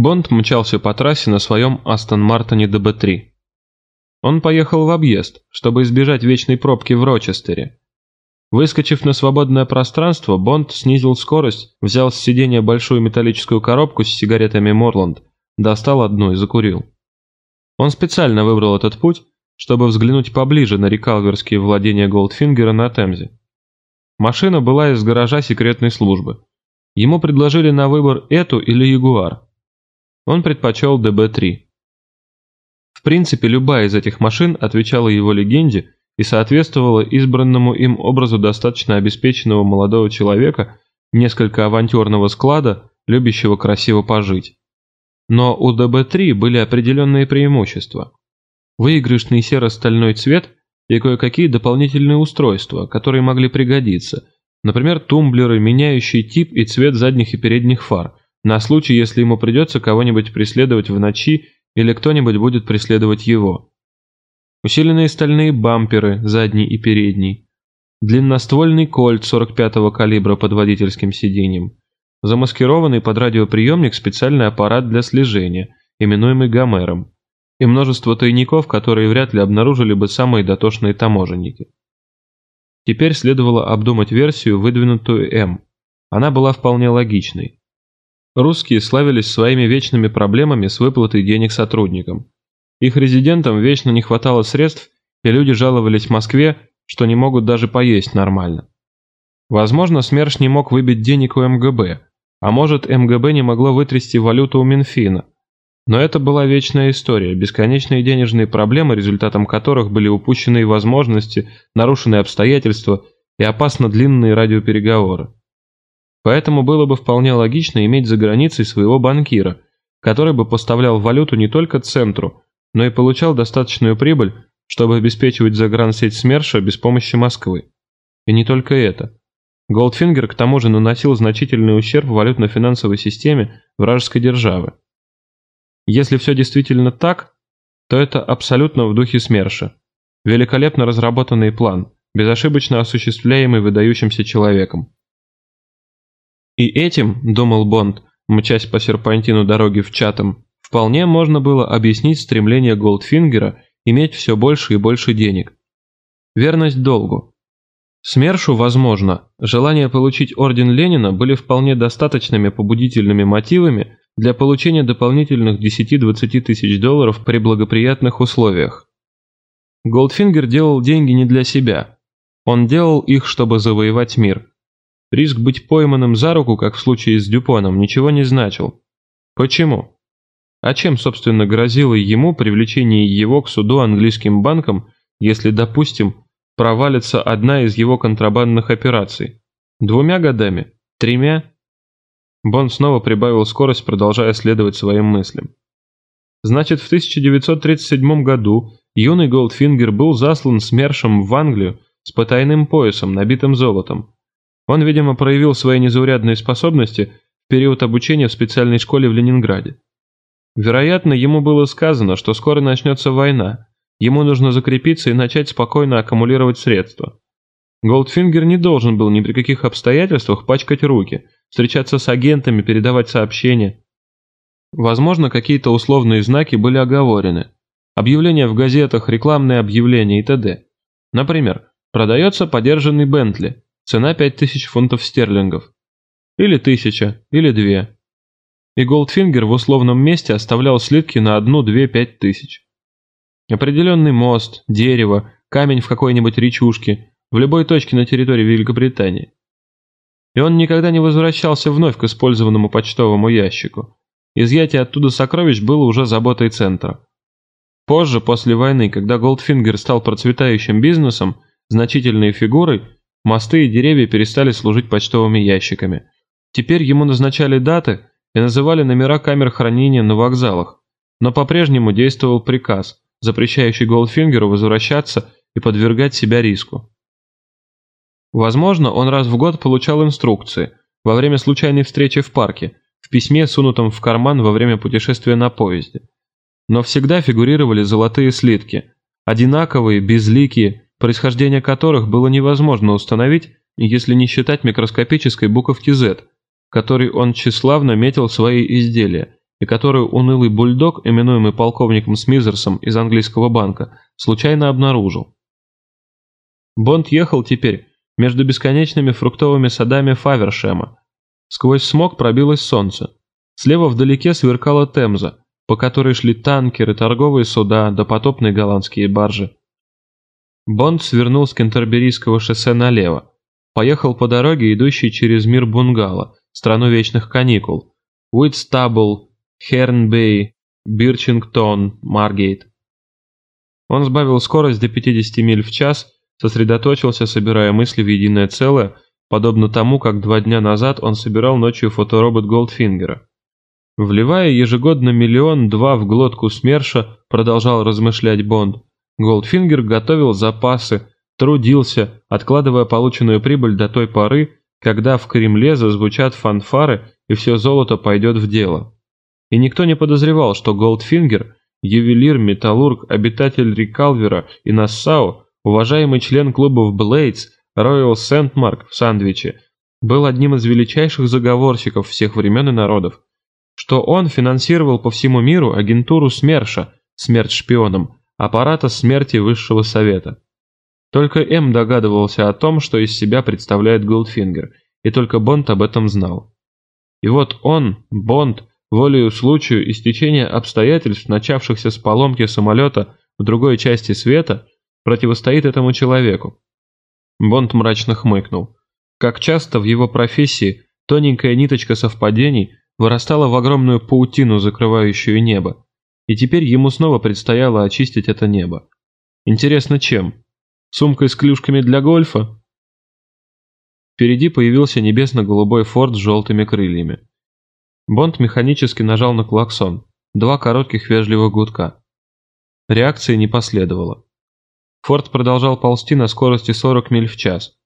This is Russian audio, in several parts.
Бонд мчался по трассе на своем Астон Мартине ДБ-3. Он поехал в объезд, чтобы избежать вечной пробки в Рочестере. Выскочив на свободное пространство, Бонд снизил скорость, взял с сиденья большую металлическую коробку с сигаретами Морланд, достал одну и закурил. Он специально выбрал этот путь, чтобы взглянуть поближе на рекалверские владения Голдфингера на Темзе. Машина была из гаража секретной службы. Ему предложили на выбор эту или Ягуар. Он предпочел ДБ-3. В принципе, любая из этих машин отвечала его легенде и соответствовала избранному им образу достаточно обеспеченного молодого человека, несколько авантюрного склада, любящего красиво пожить. Но у ДБ-3 были определенные преимущества. Выигрышный серо-стальной цвет и кое-какие дополнительные устройства, которые могли пригодиться, например, тумблеры, меняющие тип и цвет задних и передних фар, на случай, если ему придется кого-нибудь преследовать в ночи или кто-нибудь будет преследовать его. Усиленные стальные бамперы, задний и передний. Длинноствольный кольт 45-го калибра под водительским сиденьем. Замаскированный под радиоприемник специальный аппарат для слежения, именуемый Гомером. И множество тайников, которые вряд ли обнаружили бы самые дотошные таможенники. Теперь следовало обдумать версию, выдвинутую М. Она была вполне логичной. Русские славились своими вечными проблемами с выплатой денег сотрудникам. Их резидентам вечно не хватало средств, и люди жаловались в Москве, что не могут даже поесть нормально. Возможно, СМЕРШ не мог выбить денег у МГБ, а может, МГБ не могло вытрясти валюту у Минфина. Но это была вечная история, бесконечные денежные проблемы, результатом которых были упущенные возможности, нарушенные обстоятельства и опасно длинные радиопереговоры. Поэтому было бы вполне логично иметь за границей своего банкира, который бы поставлял валюту не только центру, но и получал достаточную прибыль, чтобы обеспечивать загрансеть СМЕРШа без помощи Москвы. И не только это. Голдфингер к тому же наносил значительный ущерб валютно-финансовой системе вражеской державы. Если все действительно так, то это абсолютно в духе СМЕРШа. Великолепно разработанный план, безошибочно осуществляемый выдающимся человеком. И этим, думал Бонд, мчась по серпантину дороги в Чатам, вполне можно было объяснить стремление Голдфингера иметь все больше и больше денег. Верность долгу. СМЕРШу, возможно, желание получить орден Ленина были вполне достаточными побудительными мотивами для получения дополнительных 10-20 тысяч долларов при благоприятных условиях. Голдфингер делал деньги не для себя. Он делал их, чтобы завоевать мир. Риск быть пойманным за руку, как в случае с Дюпоном, ничего не значил. Почему? А чем, собственно, грозило ему привлечение его к суду английским банкам, если, допустим, провалится одна из его контрабандных операций? Двумя годами? Тремя? Бонд снова прибавил скорость, продолжая следовать своим мыслям. Значит, в 1937 году юный Голдфингер был заслан СМЕРШем в Англию с потайным поясом, набитым золотом. Он, видимо, проявил свои незаурядные способности в период обучения в специальной школе в Ленинграде. Вероятно, ему было сказано, что скоро начнется война, ему нужно закрепиться и начать спокойно аккумулировать средства. Голдфингер не должен был ни при каких обстоятельствах пачкать руки, встречаться с агентами, передавать сообщения. Возможно, какие-то условные знаки были оговорены. Объявления в газетах, рекламные объявления и т.д. Например, продается подержанный Бентли – Цена 5000 фунтов стерлингов. Или тысяча, или две. И Голдфингер в условном месте оставлял слитки на одну, две, пять тысяч. Определенный мост, дерево, камень в какой-нибудь речушке, в любой точке на территории Великобритании. И он никогда не возвращался вновь к использованному почтовому ящику. Изъятие оттуда сокровищ было уже заботой центра. Позже, после войны, когда Голдфингер стал процветающим бизнесом, значительной фигурой, Мосты и деревья перестали служить почтовыми ящиками. Теперь ему назначали даты и называли номера камер хранения на вокзалах, но по-прежнему действовал приказ, запрещающий Голдфингеру возвращаться и подвергать себя риску. Возможно, он раз в год получал инструкции во время случайной встречи в парке, в письме, сунутом в карман во время путешествия на поезде. Но всегда фигурировали золотые слитки, одинаковые, безликие, происхождение которых было невозможно установить, если не считать микроскопической буковки Z, которой он тщеславно метил свои изделия, и которую унылый бульдог, именуемый полковником Смизерсом из английского банка, случайно обнаружил. Бонд ехал теперь между бесконечными фруктовыми садами Фавершема. Сквозь смог пробилось солнце. Слева вдалеке сверкала Темза, по которой шли танкеры, торговые суда, допотопные голландские баржи. Бонд свернул с Кентерберийского шоссе налево, поехал по дороге, идущей через мир Бунгало, страну вечных каникул, Уитстабл, Хернбей, Бирчингтон, Маргейт. Он сбавил скорость до 50 миль в час, сосредоточился, собирая мысли в единое целое, подобно тому, как два дня назад он собирал ночью фоторобот Голдфингера. Вливая ежегодно миллион-два в глотку СМЕРШа, продолжал размышлять Бонд, Голдфингер готовил запасы, трудился, откладывая полученную прибыль до той поры, когда в Кремле зазвучат фанфары и все золото пойдет в дело. И никто не подозревал, что Голдфингер, ювелир, металлург, обитатель Рикалвера и Нассау, уважаемый член клубов Блейдс, Роял Сент-Марк в Сандвиче, был одним из величайших заговорщиков всех времен и народов, что он финансировал по всему миру агентуру СМЕРШа, смерть шпионам, аппарата смерти Высшего Совета. Только М догадывался о том, что из себя представляет Голдфингер, и только Бонд об этом знал. И вот он, Бонд, волею случаю и стечения обстоятельств, начавшихся с поломки самолета в другой части света, противостоит этому человеку. Бонд мрачно хмыкнул. Как часто в его профессии тоненькая ниточка совпадений вырастала в огромную паутину, закрывающую небо, и теперь ему снова предстояло очистить это небо. Интересно, чем? Сумкой с клюшками для гольфа? Впереди появился небесно-голубой форт с желтыми крыльями. Бонд механически нажал на клаксон. Два коротких вежливых гудка. Реакции не последовало. Форд продолжал ползти на скорости 40 миль в час.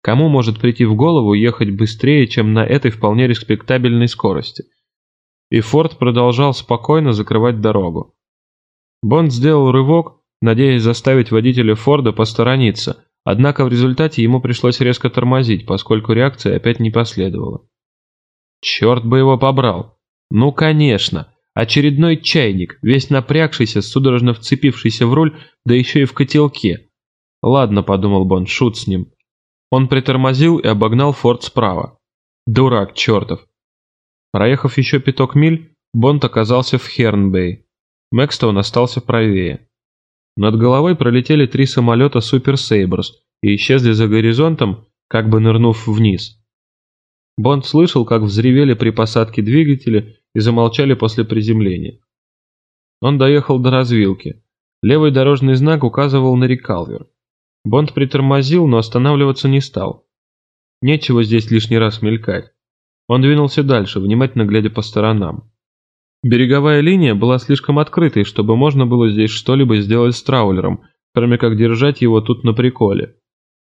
Кому может прийти в голову ехать быстрее, чем на этой вполне респектабельной скорости? И Форд продолжал спокойно закрывать дорогу. Бонд сделал рывок, надеясь заставить водителя Форда посторониться, однако в результате ему пришлось резко тормозить, поскольку реакция опять не последовала. Черт бы его побрал. Ну, конечно. Очередной чайник, весь напрягшийся, судорожно вцепившийся в руль, да еще и в котелке. Ладно, подумал Бон, шут с ним. Он притормозил и обогнал форт справа. Дурак чертов. Проехав еще пяток миль, Бонд оказался в Хернбей. Мэкстоун остался правее. Над головой пролетели три самолета Супер Сейбрс и исчезли за горизонтом, как бы нырнув вниз. Бонд слышал, как взревели при посадке двигатели и замолчали после приземления. Он доехал до развилки. Левый дорожный знак указывал на рекалвер. Бонд притормозил, но останавливаться не стал. Нечего здесь лишний раз мелькать. Он двинулся дальше, внимательно глядя по сторонам. Береговая линия была слишком открытой, чтобы можно было здесь что-либо сделать с траулером, кроме как держать его тут на приколе.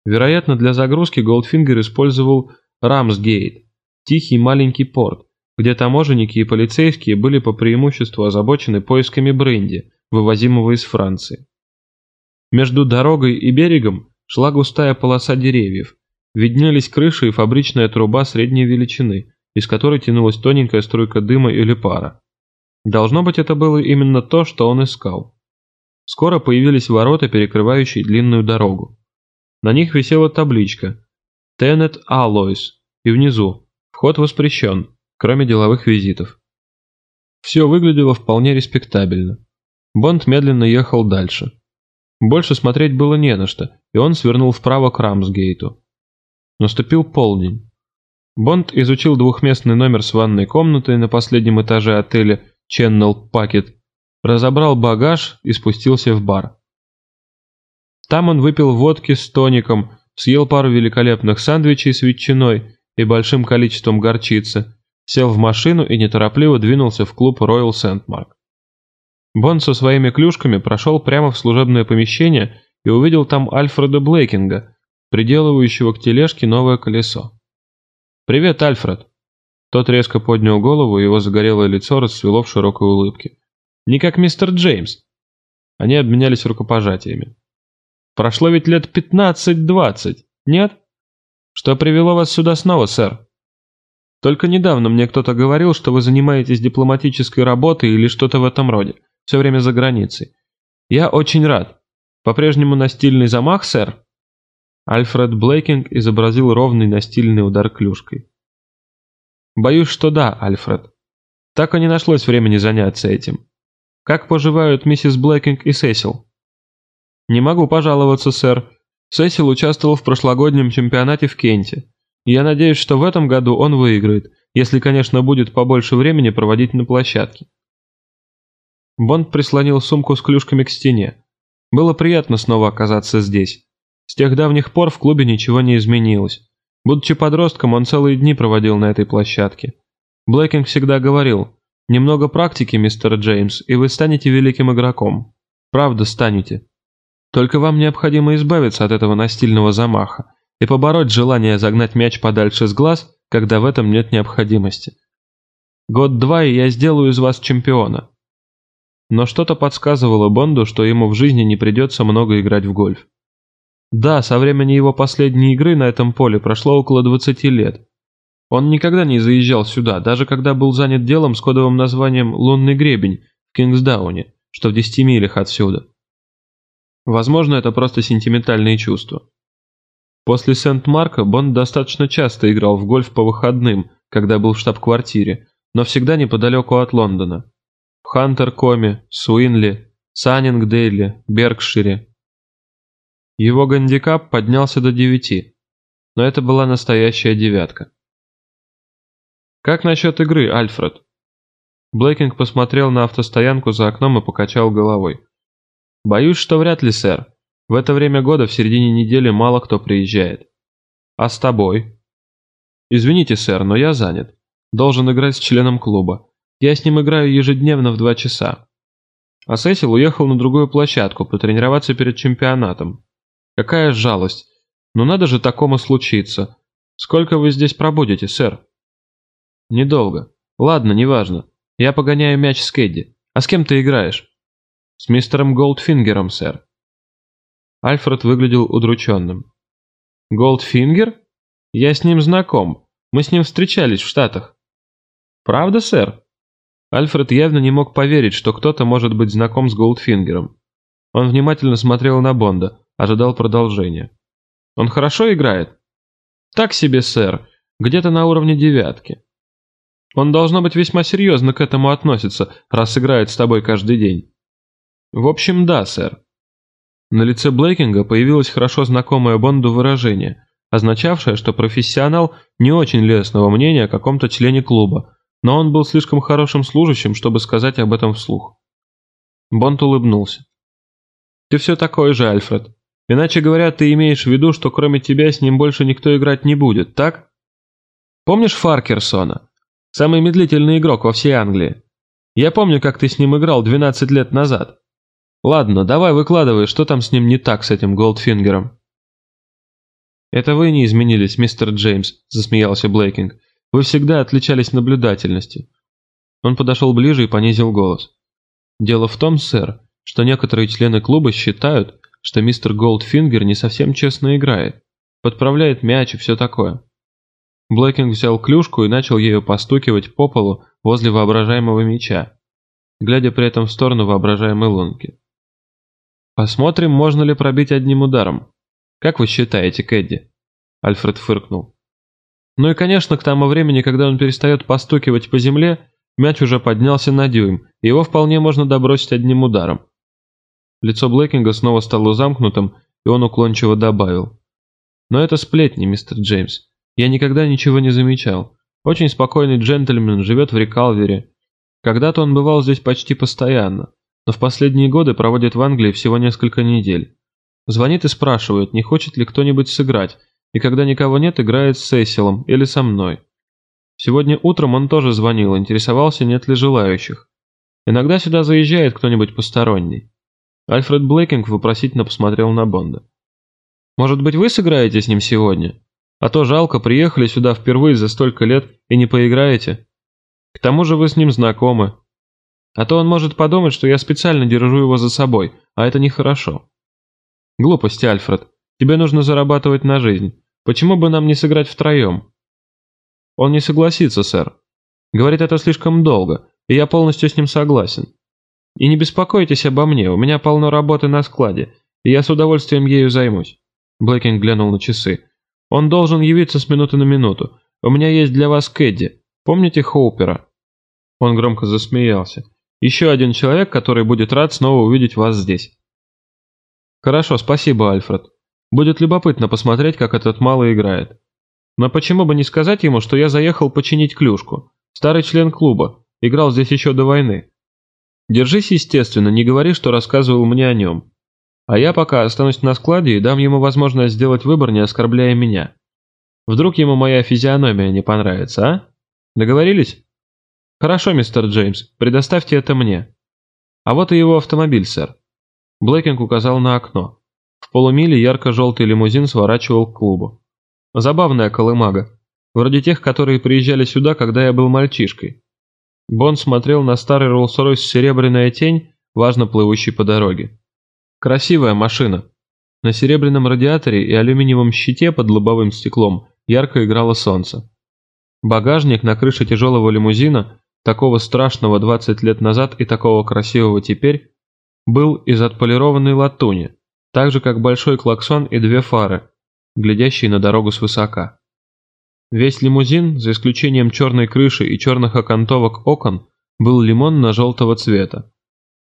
Вероятно, для загрузки Голдфингер использовал Рамсгейт, тихий маленький порт, где таможенники и полицейские были по преимуществу озабочены поисками бренди, вывозимого из Франции. Между дорогой и берегом шла густая полоса деревьев, виднелись крыши и фабричная труба средней величины, из которой тянулась тоненькая струйка дыма или пара. Должно быть, это было именно то, что он искал. Скоро появились ворота, перекрывающие длинную дорогу. На них висела табличка Tenet Alloys, и внизу «Вход воспрещен, кроме деловых визитов». Все выглядело вполне респектабельно. Бонд медленно ехал дальше. Больше смотреть было не на что, и он свернул вправо к Рамсгейту. Наступил полдень. Бонд изучил двухместный номер с ванной комнатой на последнем этаже отеля Channel Packet, разобрал багаж и спустился в бар. Там он выпил водки с тоником, съел пару великолепных сэндвичей с ветчиной и большим количеством горчицы, сел в машину и неторопливо двинулся в клуб Royal Сент-Марк. Бонд со своими клюшками прошел прямо в служебное помещение и увидел там Альфреда Блейкинга, приделывающего к тележке новое колесо. «Привет, Альфред!» Тот резко поднял голову, его загорелое лицо расцвело в широкой улыбке. «Не как мистер Джеймс!» Они обменялись рукопожатиями. Прошло ведь лет пятнадцать-двадцать, нет? Что привело вас сюда снова, сэр?» Только недавно мне кто-то говорил, что вы занимаетесь дипломатической работой или что-то в этом роде, все время за границей. Я очень рад. По-прежнему настильный замах, сэр?» Альфред Блейкинг изобразил ровный настильный удар клюшкой. «Боюсь, что да, Альфред. Так и не нашлось времени заняться этим. Как поживают миссис Блейкинг и Сесил?» «Не могу пожаловаться, сэр. Сесил участвовал в прошлогоднем чемпионате в Кенте. Я надеюсь, что в этом году он выиграет, если, конечно, будет побольше времени проводить на площадке». Бонд прислонил сумку с клюшками к стене. Было приятно снова оказаться здесь. С тех давних пор в клубе ничего не изменилось. Будучи подростком, он целые дни проводил на этой площадке. Блэкинг всегда говорил, «Немного практики, мистер Джеймс, и вы станете великим игроком. Правда, станете. Только вам необходимо избавиться от этого настильного замаха и побороть желание загнать мяч подальше с глаз, когда в этом нет необходимости. Год-два, и я сделаю из вас чемпиона». Но что-то подсказывало Бонду, что ему в жизни не придется много играть в гольф. Да, со времени его последней игры на этом поле прошло около 20 лет. Он никогда не заезжал сюда, даже когда был занят делом с кодовым названием «Лунный гребень» в Кингсдауне, что в 10 милях отсюда. Возможно, это просто сентиментальные чувства. После Сент-Марка Бонд достаточно часто играл в гольф по выходным, когда был в штаб-квартире, но всегда неподалеку от Лондона. В Хантер-Коме, Суинли, Саннингдейле, Беркшире, его гандикап поднялся до девяти, но это была настоящая девятка. «Как насчет игры, Альфред?» Блейкинг посмотрел на автостоянку за окном и покачал головой. «Боюсь, что вряд ли, сэр. В это время года в середине недели мало кто приезжает. А с тобой?» «Извините, сэр, но я занят. Должен играть с членом клуба. Я с ним играю ежедневно в два часа». А Сесил уехал на другую площадку потренироваться перед чемпионатом. Какая жалость. Но надо же такому случиться. Сколько вы здесь пробудете, сэр? Недолго. Ладно, неважно. Я погоняю мяч с Кэдди. А с кем ты играешь? С мистером Голдфингером, сэр. Альфред выглядел удрученным. Голдфингер? Я с ним знаком. Мы с ним встречались в Штатах. Правда, сэр? Альфред явно не мог поверить, что кто-то может быть знаком с Голдфингером. Он внимательно смотрел на Бонда, ожидал продолжения. «Он хорошо играет?» «Так себе, сэр. Где-то на уровне девятки. Он должно быть весьма серьезно к этому относится, раз играет с тобой каждый день». «В общем, да, сэр». На лице Блейкинга появилось хорошо знакомое Бонду выражение, означавшее, что профессионал не очень лестного мнения о каком-то члене клуба, но он был слишком хорошим служащим, чтобы сказать об этом вслух. Бонд улыбнулся. «Ты все такой же, Альфред. Иначе говоря, ты имеешь в виду, что кроме тебя с ним больше никто играть не будет, так? Помнишь Фаркерсона? Самый медлительный игрок во всей Англии. Я помню, как ты с ним играл 12 лет назад. Ладно, давай выкладывай, что там с ним не так, с этим Голдфингером. «Это вы не изменились, мистер Джеймс», – засмеялся Блейкинг. «Вы всегда отличались наблюдательностью». Он подошел ближе и понизил голос. «Дело в том, сэр, что некоторые члены клуба считают, что мистер Голдфингер не совсем честно играет, подправляет мяч и все такое. Блэкинг взял клюшку и начал ею постукивать по полу возле воображаемого мяча, глядя при этом в сторону воображаемой лунки. «Посмотрим, можно ли пробить одним ударом. Как вы считаете, Кэдди?» Альфред фыркнул. Ну и, конечно, к тому времени, когда он перестает постукивать по земле, мяч уже поднялся на дюйм, и его вполне можно добросить одним ударом. Лицо Блэкинга снова стало замкнутым, и он уклончиво добавил. «Но это сплетни, мистер Джеймс. Я никогда ничего не замечал. Очень спокойный джентльмен, живет в Рекалвере. Когда-то он бывал здесь почти постоянно, но в последние годы проводит в Англии всего несколько недель. Звонит и спрашивает, не хочет ли кто-нибудь сыграть, и когда никого нет, играет с Сесилом или со мной. Сегодня утром он тоже звонил, интересовался, нет ли желающих. Иногда сюда заезжает кто-нибудь посторонний. Альфред Блейкинг вопросительно посмотрел на Бонда. «Может быть, вы сыграете с ним сегодня? А то жалко, приехали сюда впервые за столько лет и не поиграете. К тому же вы с ним знакомы. А то он может подумать, что я специально держу его за собой, а это нехорошо». «Глупости, Альфред. Тебе нужно зарабатывать на жизнь. Почему бы нам не сыграть втроем?» Он не согласится, сэр. Говорит, это слишком долго, и я полностью с ним согласен. И не беспокойтесь обо мне, у меня полно работы на складе, и я с удовольствием ею займусь. Блэкинг глянул на часы. Он должен явиться с минуты на минуту. У меня есть для вас Кэдди. Помните Хоупера? Он громко засмеялся. Еще один человек, который будет рад снова увидеть вас здесь. Хорошо, спасибо, Альфред. Будет любопытно посмотреть, как этот малый играет. Но почему бы не сказать ему, что я заехал починить клюшку? Старый член клуба. Играл здесь еще до войны. Держись, естественно, не говори, что рассказывал мне о нем. А я пока останусь на складе и дам ему возможность сделать выбор, не оскорбляя меня. Вдруг ему моя физиономия не понравится, а? Договорились? Хорошо, мистер Джеймс, предоставьте это мне. А вот и его автомобиль, сэр. Блэкинг указал на окно. В полумиле ярко-желтый лимузин сворачивал к клубу. Забавная колымага. Вроде тех, которые приезжали сюда, когда я был мальчишкой. Бонд смотрел на старый Роллс-Ройс «Серебряная тень», важно плывущий по дороге. Красивая машина. На серебряном радиаторе и алюминиевом щите под лобовым стеклом ярко играло солнце. Багажник на крыше тяжелого лимузина, такого страшного 20 лет назад и такого красивого теперь, был из отполированной латуни, так же как большой клаксон и две фары, глядящие на дорогу свысока. Весь лимузин, за исключением черной крыши и черных окантовок окон, был лимонно-желтого цвета.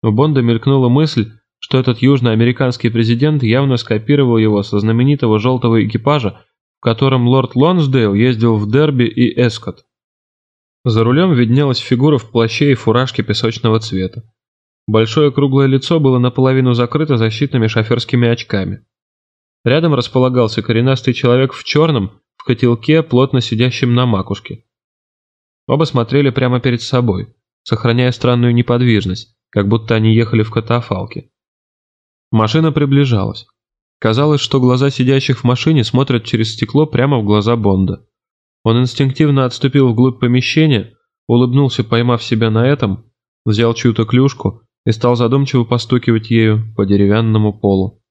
У Бонда мелькнула мысль, что этот южноамериканский президент явно скопировал его со знаменитого желтого экипажа, в котором лорд Лонсдейл ездил в Дерби и Эскот. За рулем виднелась фигура в плаще и фуражке песочного цвета. Большое круглое лицо было наполовину закрыто защитными шоферскими очками. Рядом располагался коренастый человек в черном, в котелке, плотно сидящем на макушке. Оба смотрели прямо перед собой, сохраняя странную неподвижность, как будто они ехали в катафалке. Машина приближалась. Казалось, что глаза сидящих в машине смотрят через стекло прямо в глаза Бонда. Он инстинктивно отступил вглубь помещения, улыбнулся, поймав себя на этом, взял чью-то клюшку и стал задумчиво постукивать ею по деревянному полу.